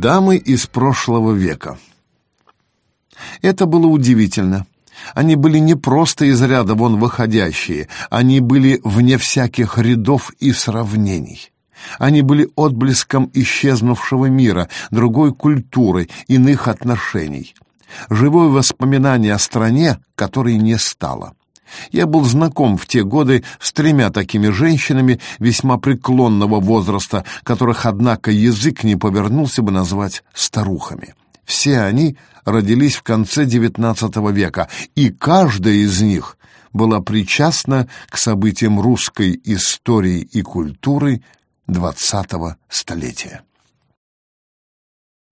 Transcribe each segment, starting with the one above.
Дамы из прошлого века. Это было удивительно. Они были не просто из ряда вон выходящие, они были вне всяких рядов и сравнений. Они были отблеском исчезнувшего мира, другой культуры, иных отношений. Живое воспоминание о стране, которой не стало. Я был знаком в те годы с тремя такими женщинами весьма преклонного возраста, которых, однако, язык не повернулся бы назвать старухами. Все они родились в конце XIX века, и каждая из них была причастна к событиям русской истории и культуры XX столетия.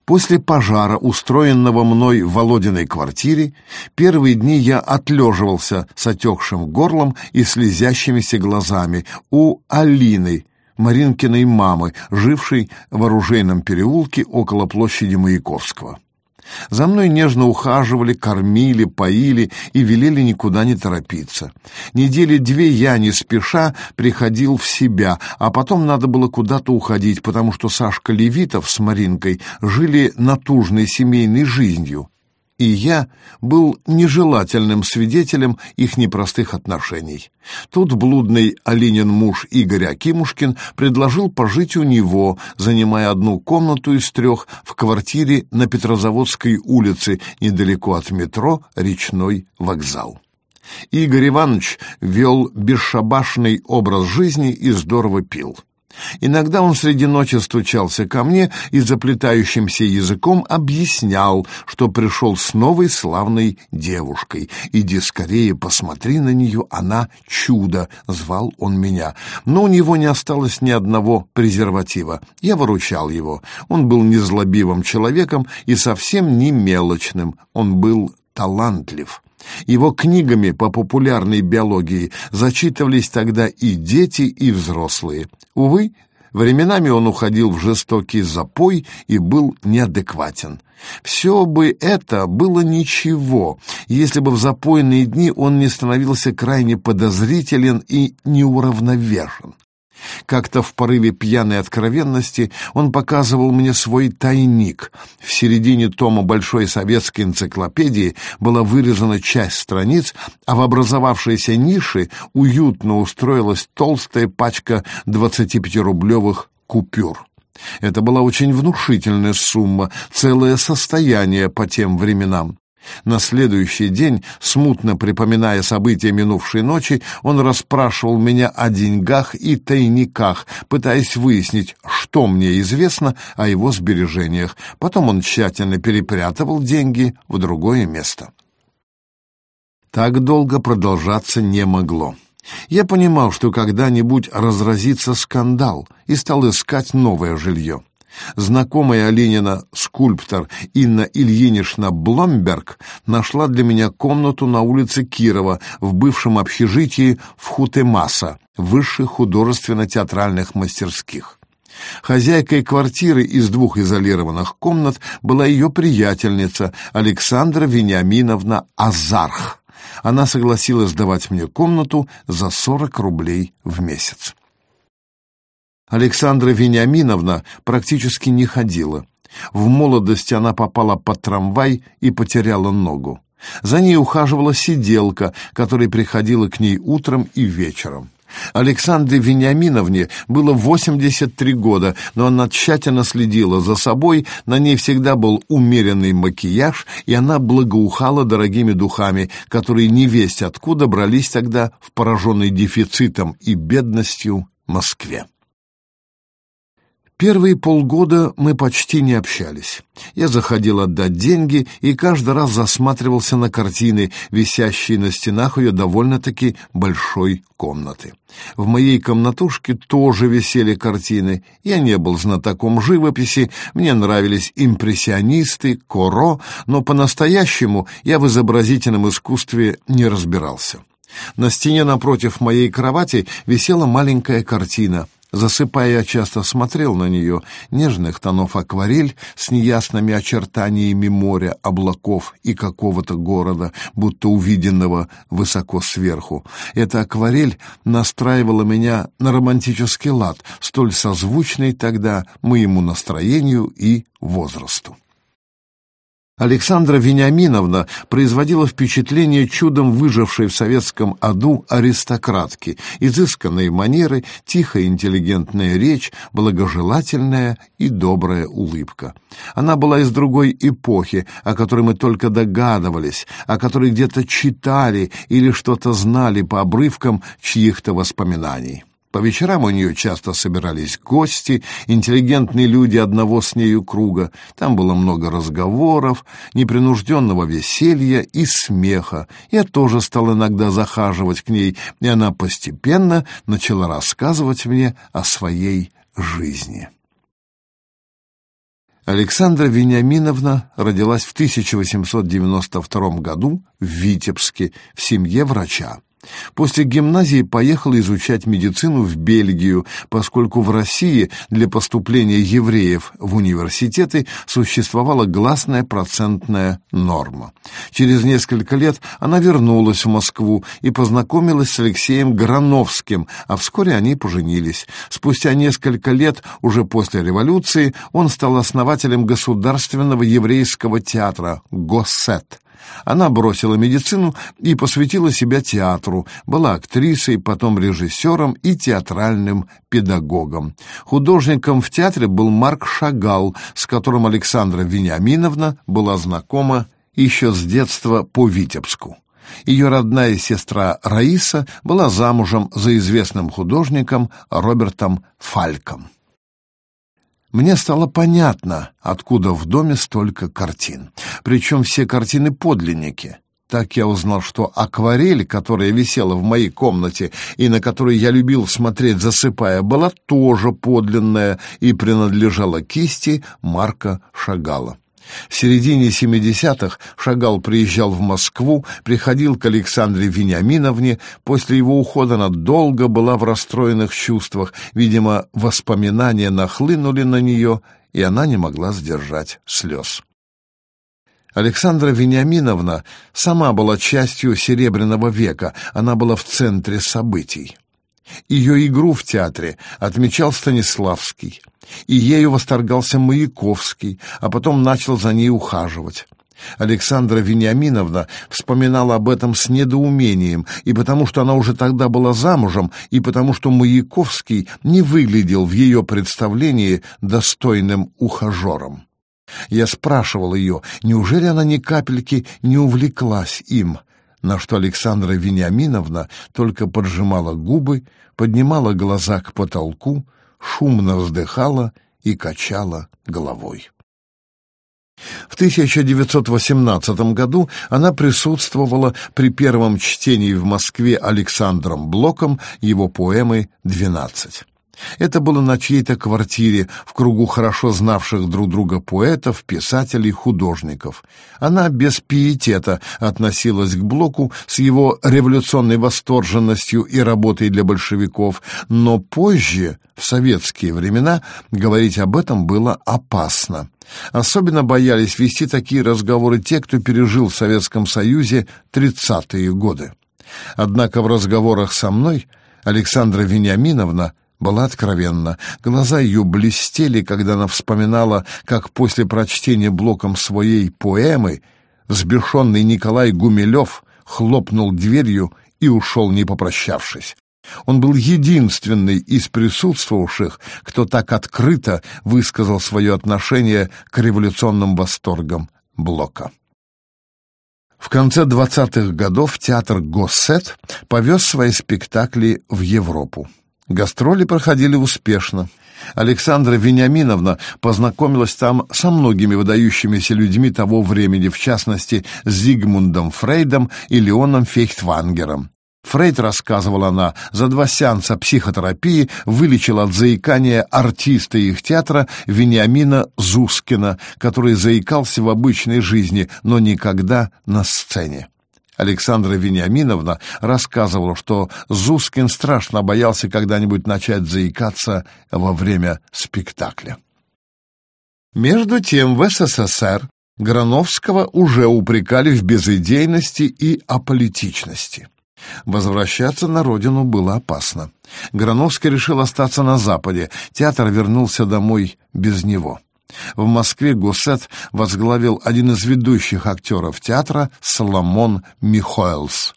После пожара, устроенного мной в Володиной квартире, первые дни я отлеживался с отекшим горлом и слезящимися глазами у Алины, Маринкиной мамы, жившей в оружейном переулке около площади Маяковского. За мной нежно ухаживали, кормили, поили и велели никуда не торопиться. Недели две я, не спеша, приходил в себя, а потом надо было куда-то уходить, потому что Сашка Левитов с Маринкой жили натужной семейной жизнью и я был нежелательным свидетелем их непростых отношений. Тут блудный Алинин муж Игорь Акимушкин предложил пожить у него, занимая одну комнату из трех в квартире на Петрозаводской улице, недалеко от метро «Речной вокзал». Игорь Иванович вел бесшабашный образ жизни и здорово пил. Иногда он среди ночи стучался ко мне и заплетающимся языком объяснял, что пришел с новой славной девушкой. «Иди скорее, посмотри на нее, она чудо!» — звал он меня. Но у него не осталось ни одного презерватива. Я выручал его. Он был незлобивым человеком и совсем не мелочным. Он был талантлив. Его книгами по популярной биологии зачитывались тогда и дети, и взрослые. Увы, временами он уходил в жестокий запой и был неадекватен. Все бы это было ничего, если бы в запойные дни он не становился крайне подозрителен и неуравновешен. Как-то в порыве пьяной откровенности он показывал мне свой тайник. В середине тома Большой советской энциклопедии была вырезана часть страниц, а в образовавшейся нише уютно устроилась толстая пачка 25-рублевых купюр. Это была очень внушительная сумма, целое состояние по тем временам. На следующий день, смутно припоминая события минувшей ночи, он расспрашивал меня о деньгах и тайниках, пытаясь выяснить, что мне известно о его сбережениях. Потом он тщательно перепрятывал деньги в другое место. Так долго продолжаться не могло. Я понимал, что когда-нибудь разразится скандал, и стал искать новое жилье. Знакомая Оленина скульптор Инна Ильинична Бломберг нашла для меня комнату на улице Кирова в бывшем общежитии в Хутемаса, высших художественно-театральных мастерских. Хозяйкой квартиры из двух изолированных комнат была ее приятельница Александра Вениаминовна Азарх. Она согласилась давать мне комнату за 40 рублей в месяц. Александра Вениаминовна практически не ходила. В молодости она попала под трамвай и потеряла ногу. За ней ухаживала сиделка, которая приходила к ней утром и вечером. Александре Вениаминовне было 83 года, но она тщательно следила за собой, на ней всегда был умеренный макияж, и она благоухала дорогими духами, которые невесть откуда брались тогда в пораженной дефицитом и бедностью Москве. Первые полгода мы почти не общались. Я заходил отдать деньги и каждый раз засматривался на картины, висящие на стенах ее довольно-таки большой комнаты. В моей комнатушке тоже висели картины. Я не был знатоком живописи, мне нравились импрессионисты, коро, но по-настоящему я в изобразительном искусстве не разбирался. На стене напротив моей кровати висела маленькая картина Засыпая, я часто смотрел на нее, нежных тонов акварель с неясными очертаниями моря, облаков и какого-то города, будто увиденного высоко сверху. Эта акварель настраивала меня на романтический лад, столь созвучный тогда моему настроению и возрасту. Александра Вениаминовна производила впечатление чудом выжившей в советском аду аристократки, изысканные манеры, тихая интеллигентная речь, благожелательная и добрая улыбка. Она была из другой эпохи, о которой мы только догадывались, о которой где-то читали или что-то знали по обрывкам чьих-то воспоминаний. По вечерам у нее часто собирались гости, интеллигентные люди одного с нею круга. Там было много разговоров, непринужденного веселья и смеха. Я тоже стал иногда захаживать к ней, и она постепенно начала рассказывать мне о своей жизни. Александра Вениаминовна родилась в 1892 году в Витебске в семье врача. После гимназии поехала изучать медицину в Бельгию, поскольку в России для поступления евреев в университеты существовала гласная процентная норма. Через несколько лет она вернулась в Москву и познакомилась с Алексеем Грановским, а вскоре они поженились. Спустя несколько лет, уже после революции, он стал основателем Государственного еврейского театра «Госсет». Она бросила медицину и посвятила себя театру, была актрисой, потом режиссером и театральным педагогом. Художником в театре был Марк Шагал, с которым Александра Вениаминовна была знакома еще с детства по Витебску. Ее родная сестра Раиса была замужем за известным художником Робертом Фальком. Мне стало понятно, откуда в доме столько картин. Причем все картины подлинники. Так я узнал, что акварель, которая висела в моей комнате и на которую я любил смотреть, засыпая, была тоже подлинная и принадлежала кисти Марка Шагала. В середине 70-х Шагал приезжал в Москву, приходил к Александре Вениаминовне. После его ухода она долго была в расстроенных чувствах. Видимо, воспоминания нахлынули на нее, и она не могла сдержать слез. Александра Вениаминовна сама была частью Серебряного века, она была в центре событий. Ее игру в театре отмечал Станиславский, и ею восторгался Маяковский, а потом начал за ней ухаживать. Александра Вениаминовна вспоминала об этом с недоумением, и потому что она уже тогда была замужем, и потому что Маяковский не выглядел в ее представлении достойным ухажером. Я спрашивал ее, неужели она ни капельки не увлеклась им, на что Александра Вениаминовна только поджимала губы, поднимала глаза к потолку, шумно вздыхала и качала головой. В 1918 году она присутствовала при первом чтении в Москве Александром Блоком его поэмы «Двенадцать». Это было на чьей-то квартире, в кругу хорошо знавших друг друга поэтов, писателей, художников. Она без пиетета относилась к Блоку с его революционной восторженностью и работой для большевиков, но позже, в советские времена, говорить об этом было опасно. Особенно боялись вести такие разговоры те, кто пережил в Советском Союзе 30-е годы. Однако в разговорах со мной Александра Вениаминовна была откровенна. Глаза ее блестели, когда она вспоминала, как после прочтения блоком своей поэмы взбешенный Николай Гумилев хлопнул дверью и ушел, не попрощавшись. Он был единственный из присутствовавших, кто так открыто высказал свое отношение к революционным восторгам Блока. В конце 20-х годов театр «Госсет» повез свои спектакли в Европу. Гастроли проходили успешно. Александра Вениаминовна познакомилась там со многими выдающимися людьми того времени, в частности, с Зигмундом Фрейдом и Леоном Фейхтвангером. Фрейд, рассказывала она, за два сеанса психотерапии вылечил от заикания артиста их театра Вениамина Зускина, который заикался в обычной жизни, но никогда на сцене. Александра Вениаминовна рассказывала, что Зускин страшно боялся когда-нибудь начать заикаться во время спектакля. Между тем в СССР Грановского уже упрекали в безыдейности и аполитичности. Возвращаться на родину было опасно. Грановский решил остаться на Западе, театр вернулся домой без него. В Москве Гусет возглавил один из ведущих актеров театра Соломон Михоэлс.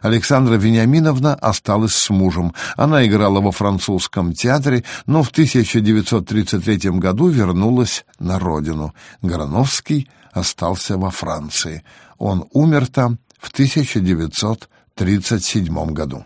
Александра Вениаминовна осталась с мужем. Она играла во французском театре, но в 1933 году вернулась на родину. Грановский остался во Франции. Он умер там в 1937 году.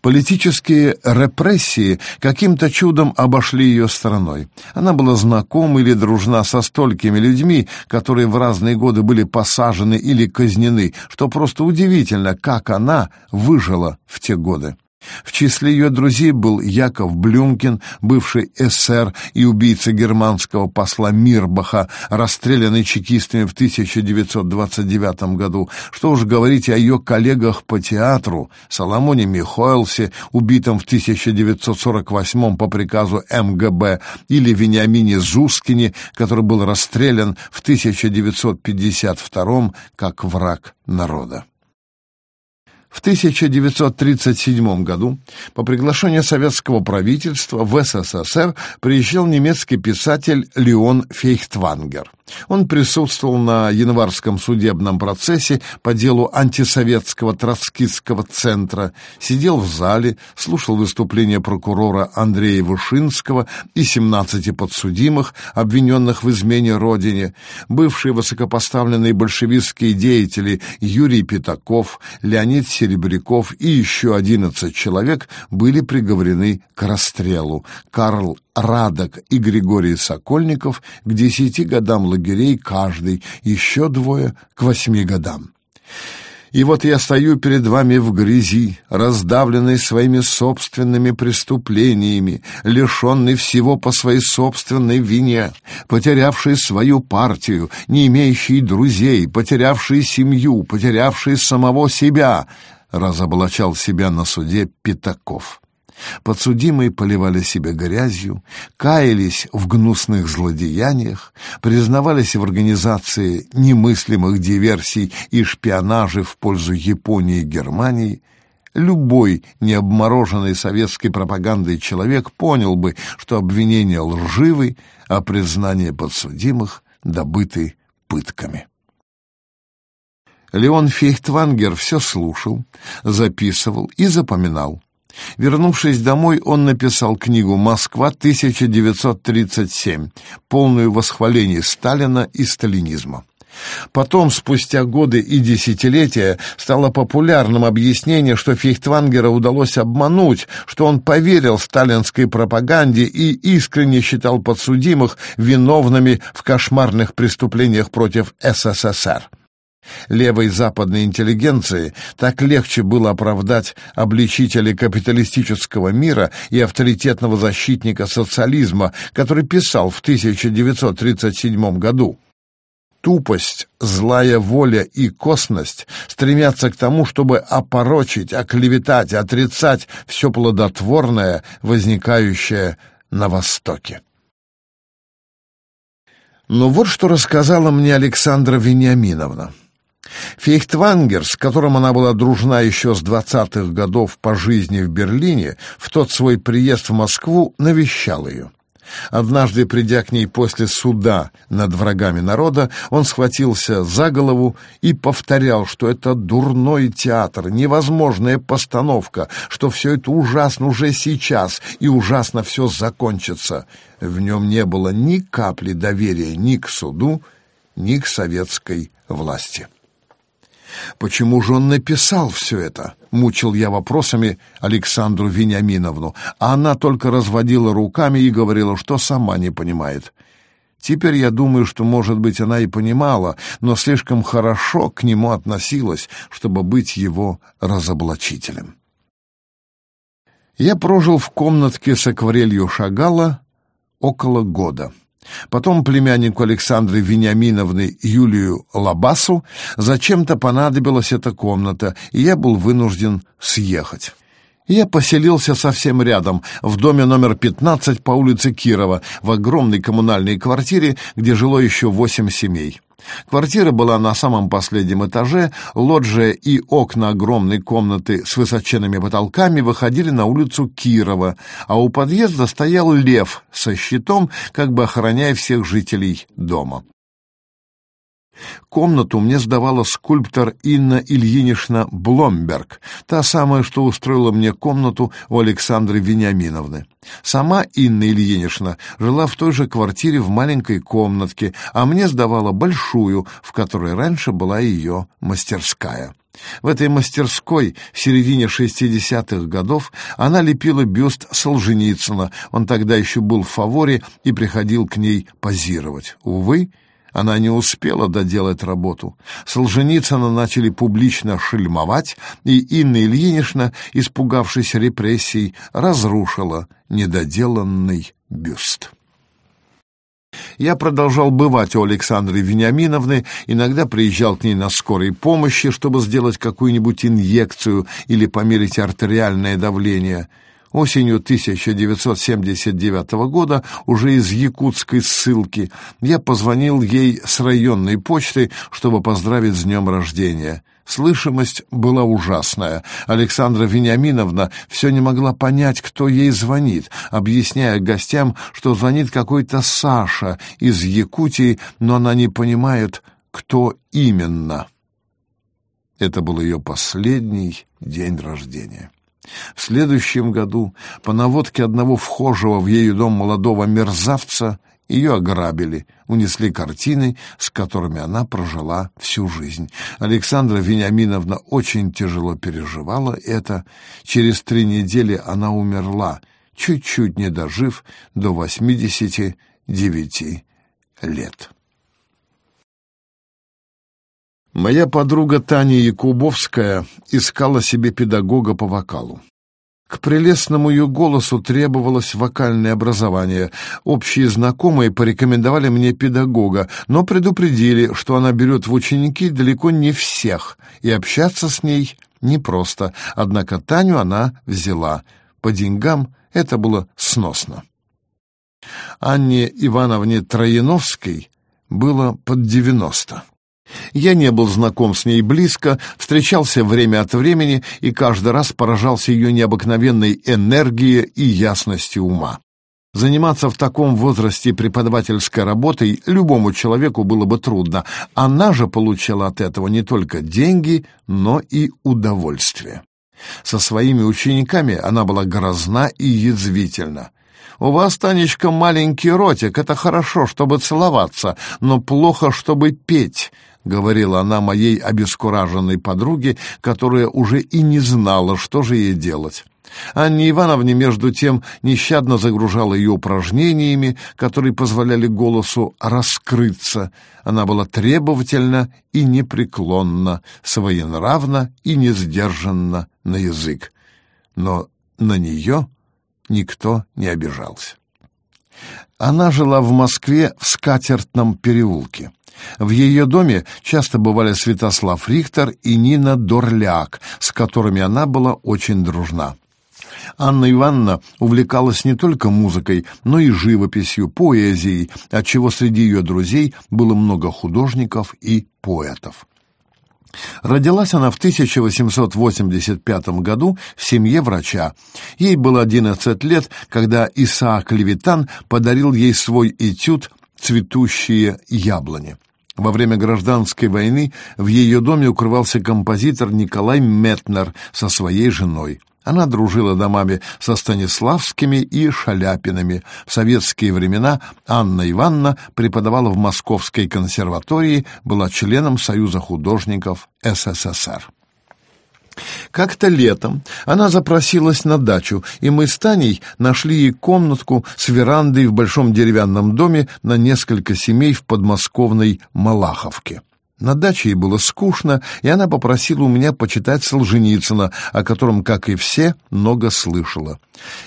Политические репрессии каким-то чудом обошли ее стороной. Она была знакома или дружна со столькими людьми, которые в разные годы были посажены или казнены, что просто удивительно, как она выжила в те годы. В числе ее друзей был Яков Блюмкин, бывший эсер и убийца германского посла Мирбаха, расстрелянный чекистами в 1929 году. Что уж говорить о ее коллегах по театру, Соломоне Михоэлсе, убитом в 1948 по приказу МГБ, или Вениамине Зускине, который был расстрелян в 1952 как враг народа. В 1937 году по приглашению советского правительства в СССР приезжал немецкий писатель Леон Фейхтвангер. Он присутствовал на январском судебном процессе по делу антисоветского троцкистского центра, сидел в зале, слушал выступления прокурора Андрея Вышинского и 17 подсудимых, обвиненных в измене Родине, бывшие высокопоставленные большевистские деятели Юрий Пятаков, Леонид Серебряков и еще 11 человек были приговорены к расстрелу. Карл Радок и Григорий Сокольников к десяти годам лагерей каждый, еще двое к восьми годам. И вот я стою перед вами в грязи, раздавленный своими собственными преступлениями, лишенный всего по своей собственной вине, потерявший свою партию, не имеющий друзей, потерявший семью, потерявший самого себя, разоблачал себя на суде Пятаков. Подсудимые поливали себя грязью, каялись в гнусных злодеяниях, признавались в организации немыслимых диверсий и шпионажей в пользу Японии и Германии. Любой необмороженный советской пропагандой человек понял бы, что обвинения лживы, а признания подсудимых добыты пытками. Леон Фейхтвангер все слушал, записывал и запоминал. Вернувшись домой, он написал книгу «Москва 1937», полную восхвалений Сталина и сталинизма. Потом, спустя годы и десятилетия, стало популярным объяснение, что Фейхтвангера удалось обмануть, что он поверил сталинской пропаганде и искренне считал подсудимых виновными в кошмарных преступлениях против СССР. Левой западной интеллигенции так легче было оправдать обличителей капиталистического мира и авторитетного защитника социализма, который писал в 1937 году. Тупость, злая воля и косность стремятся к тому, чтобы опорочить, оклеветать, отрицать все плодотворное, возникающее на Востоке. Но вот что рассказала мне Александра Вениаминовна. Фейхтвангер, с которым она была дружна еще с двадцатых годов по жизни в Берлине, в тот свой приезд в Москву навещал ее. Однажды, придя к ней после суда над врагами народа, он схватился за голову и повторял, что это дурной театр, невозможная постановка, что все это ужасно уже сейчас и ужасно все закончится. В нем не было ни капли доверия ни к суду, ни к советской власти. Почему же он написал все это? Мучил я вопросами Александру Вениаминовну, а она только разводила руками и говорила, что сама не понимает. Теперь я думаю, что, может быть, она и понимала, но слишком хорошо к нему относилась, чтобы быть его разоблачителем. Я прожил в комнатке с акварелью Шагала около года. Потом племяннику Александры Вениаминовны Юлию Лабасу зачем-то понадобилась эта комната, и я был вынужден съехать. Я поселился совсем рядом, в доме номер 15 по улице Кирова, в огромной коммунальной квартире, где жило еще восемь семей. Квартира была на самом последнем этаже, лоджия и окна огромной комнаты с высоченными потолками выходили на улицу Кирова, а у подъезда стоял лев со щитом, как бы охраняя всех жителей дома. Комнату мне сдавала скульптор Инна Ильинична Бломберг, та самая, что устроила мне комнату у Александры Вениаминовны. Сама Инна Ильинична жила в той же квартире в маленькой комнатке, а мне сдавала большую, в которой раньше была ее мастерская. В этой мастерской в середине 60-х годов она лепила бюст Солженицына, он тогда еще был в фаворе и приходил к ней позировать. Увы, она не успела доделать работу. Солженицына начали публично шельмовать, и Инна Ильинична, испугавшись репрессий, разрушила недоделанный бюст. Я продолжал бывать у Александры Вениаминовны, иногда приезжал к ней на скорой помощи, чтобы сделать какую-нибудь инъекцию или померить артериальное давление – Осенью 1979 года, уже из якутской ссылки, я позвонил ей с районной почты, чтобы поздравить с днем рождения. Слышимость была ужасная. Александра Вениаминовна все не могла понять, кто ей звонит, объясняя гостям, что звонит какой-то Саша из Якутии, но она не понимает, кто именно. Это был ее последний день рождения. В следующем году по наводке одного вхожего в ее дом молодого мерзавца ее ограбили, унесли картины, с которыми она прожила всю жизнь. Александра Вениаминовна очень тяжело переживала это. Через три недели она умерла, чуть-чуть не дожив до 89 лет. Моя подруга Таня Якубовская искала себе педагога по вокалу. К прелестному ее голосу требовалось вокальное образование. Общие знакомые порекомендовали мне педагога, но предупредили, что она берет в ученики далеко не всех, и общаться с ней непросто. Однако Таню она взяла. По деньгам это было сносно. Анне Ивановне Трояновской было под девяносто. Я не был знаком с ней близко, встречался время от времени и каждый раз поражался ее необыкновенной энергией и ясностью ума. Заниматься в таком возрасте преподавательской работой любому человеку было бы трудно. Она же получала от этого не только деньги, но и удовольствие. Со своими учениками она была грозна и язвительна. «У вас, Танечка, маленький ротик, это хорошо, чтобы целоваться, но плохо, чтобы петь», — говорила она моей обескураженной подруге, которая уже и не знала, что же ей делать. Анне Ивановне, между тем, нещадно загружала ее упражнениями, которые позволяли голосу раскрыться. Она была требовательна и непреклонна, своенравна и несдержанна на язык. Но на нее никто не обижался. Она жила в Москве в Скатертном переулке. В ее доме часто бывали Святослав Рихтер и Нина Дорляк, с которыми она была очень дружна. Анна Ивановна увлекалась не только музыкой, но и живописью, поэзией, отчего среди ее друзей было много художников и поэтов. Родилась она в 1885 году в семье врача. Ей было 11 лет, когда Исаак Левитан подарил ей свой этюд «Цветущие яблони». Во время гражданской войны в ее доме укрывался композитор Николай Метнер со своей женой. Она дружила домами со Станиславскими и Шаляпинами. В советские времена Анна Ивановна преподавала в Московской консерватории, была членом Союза художников СССР. Как-то летом она запросилась на дачу, и мы с Таней нашли ей комнатку с верандой в большом деревянном доме на несколько семей в подмосковной Малаховке. На даче ей было скучно, и она попросила у меня почитать Солженицына, о котором, как и все, много слышала.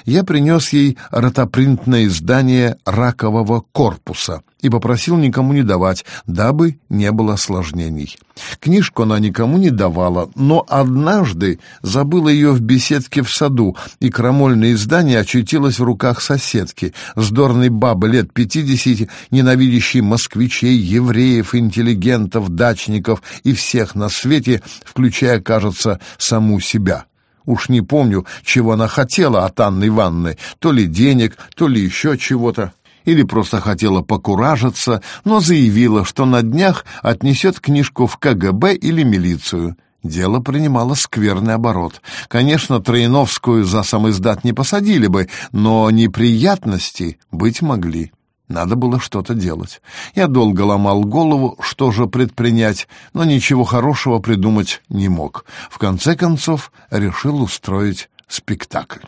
Я принес ей ротопринтное издание «Ракового корпуса» и попросил никому не давать, дабы не было осложнений. Книжку она никому не давала, но однажды забыла ее в беседке в саду, и крамольное издание очутилось в руках соседки, вздорной бабы лет пятидесяти, ненавидящей москвичей, евреев, интеллигентов, дачников и всех на свете, включая, кажется, саму себя. Уж не помню, чего она хотела от Анны Ивановны, то ли денег, то ли еще чего-то или просто хотела покуражиться, но заявила, что на днях отнесет книжку в КГБ или милицию. Дело принимало скверный оборот. Конечно, Троиновскую за сам издат не посадили бы, но неприятности быть могли. Надо было что-то делать. Я долго ломал голову, что же предпринять, но ничего хорошего придумать не мог. В конце концов, решил устроить спектакль.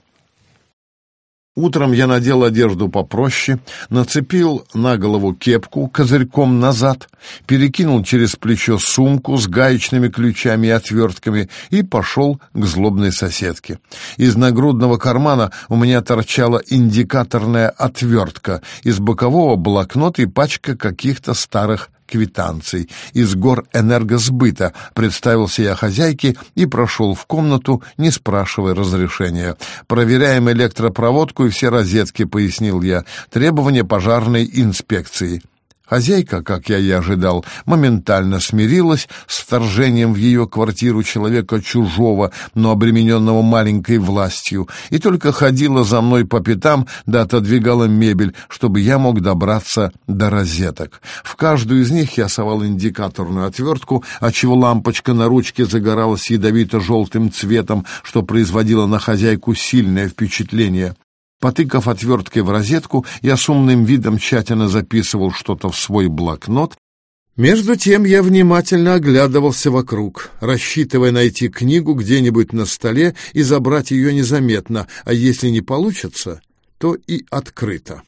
Утром я надел одежду попроще, нацепил на голову кепку козырьком назад, перекинул через плечо сумку с гаечными ключами и отвертками и пошел к злобной соседке. Из нагрудного кармана у меня торчала индикаторная отвертка, из бокового блокнот и пачка каких-то старых квитанций из гор энергосбыта, представился я хозяйке и прошел в комнату, не спрашивая разрешения. «Проверяем электропроводку и все розетки», — пояснил я. «Требования пожарной инспекции». Хозяйка, как я и ожидал, моментально смирилась с вторжением в ее квартиру человека чужого, но обремененного маленькой властью, и только ходила за мной по пятам да отодвигала мебель, чтобы я мог добраться до розеток. В каждую из них я совал индикаторную отвертку, отчего лампочка на ручке загоралась ядовито-желтым цветом, что производило на хозяйку сильное впечатление. Потыкав отверткой в розетку, я с умным видом тщательно записывал что-то в свой блокнот. Между тем я внимательно оглядывался вокруг, рассчитывая найти книгу где-нибудь на столе и забрать ее незаметно, а если не получится, то и открыто.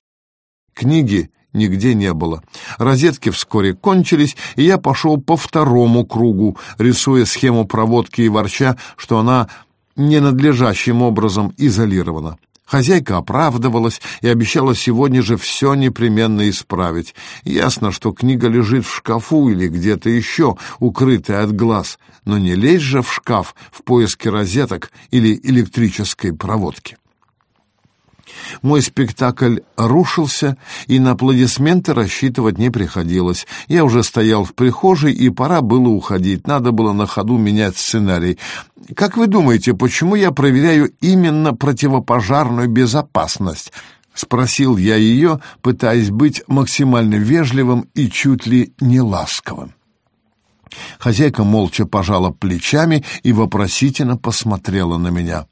Книги нигде не было. Розетки вскоре кончились, и я пошел по второму кругу, рисуя схему проводки и ворча, что она ненадлежащим образом изолирована. Хозяйка оправдывалась и обещала сегодня же все непременно исправить. Ясно, что книга лежит в шкафу или где-то еще, укрытая от глаз, но не лезь же в шкаф в поиске розеток или электрической проводки. Мой спектакль рушился, и на аплодисменты рассчитывать не приходилось. Я уже стоял в прихожей, и пора было уходить. Надо было на ходу менять сценарий. Как вы думаете, почему я проверяю именно противопожарную безопасность? Спросил я ее, пытаясь быть максимально вежливым и чуть ли не ласковым. Хозяйка молча пожала плечами и вопросительно посмотрела на меня.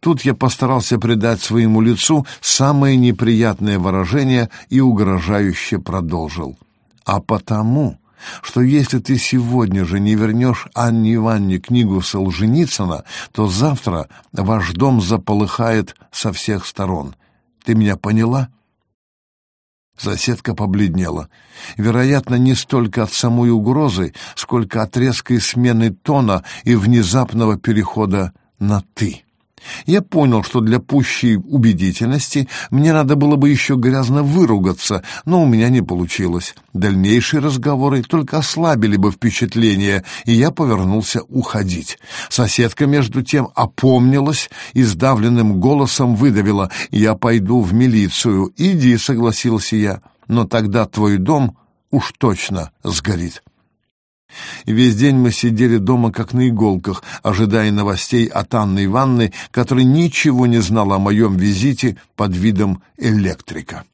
Тут я постарался придать своему лицу самое неприятное выражение и угрожающе продолжил. А потому, что если ты сегодня же не вернешь Анне Ивановне книгу Солженицына, то завтра ваш дом заполыхает со всех сторон. Ты меня поняла?» Соседка побледнела. Вероятно, не столько от самой угрозы, сколько от резкой смены тона и внезапного перехода на «ты». Я понял, что для пущей убедительности мне надо было бы еще грязно выругаться, но у меня не получилось. Дальнейшие разговоры только ослабили бы впечатление, и я повернулся уходить. Соседка, между тем, опомнилась и сдавленным голосом выдавила «Я пойду в милицию». «Иди», — согласился я, — «но тогда твой дом уж точно сгорит». И весь день мы сидели дома как на иголках, ожидая новостей от Анны Ивановны, которая ничего не знала о моем визите под видом электрика.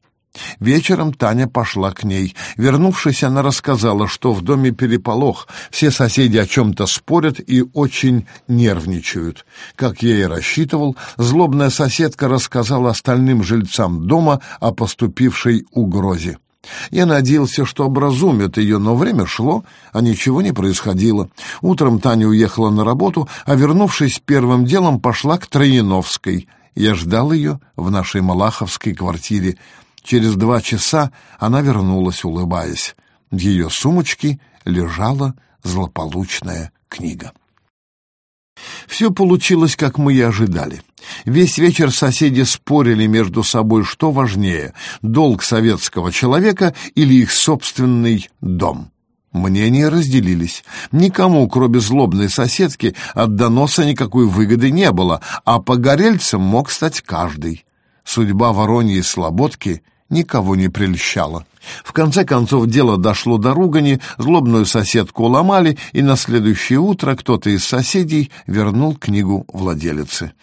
Вечером Таня пошла к ней. Вернувшись, она рассказала, что в доме переполох, все соседи о чем-то спорят и очень нервничают. Как я и рассчитывал, злобная соседка рассказала остальным жильцам дома о поступившей угрозе. Я надеялся, что образумят ее, но время шло, а ничего не происходило. Утром Таня уехала на работу, а, вернувшись первым делом, пошла к Трояновской. Я ждал ее в нашей Малаховской квартире. Через два часа она вернулась, улыбаясь. В ее сумочке лежала злополучная книга. Все получилось, как мы и ожидали. Весь вечер соседи спорили между собой, что важнее — долг советского человека или их собственный дом. Мнения разделились. Никому, кроме злобной соседки, от доноса никакой выгоды не было, а погорельцем мог стать каждый. Судьба Вороньей Слободки никого не прельщала. В конце концов дело дошло до ругани, злобную соседку уломали, и на следующее утро кто-то из соседей вернул книгу владелице.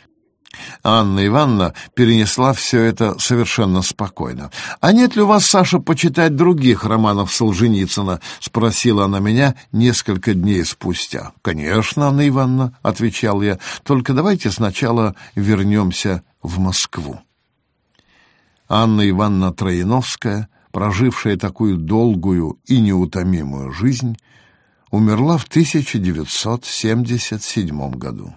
Анна Ивановна перенесла все это совершенно спокойно. «А нет ли у вас, Саша, почитать других романов Солженицына?» — спросила она меня несколько дней спустя. «Конечно, Анна Ивановна», — отвечал я, — «только давайте сначала вернемся в Москву». Анна Ивановна Троиновская, прожившая такую долгую и неутомимую жизнь, умерла в 1977 году.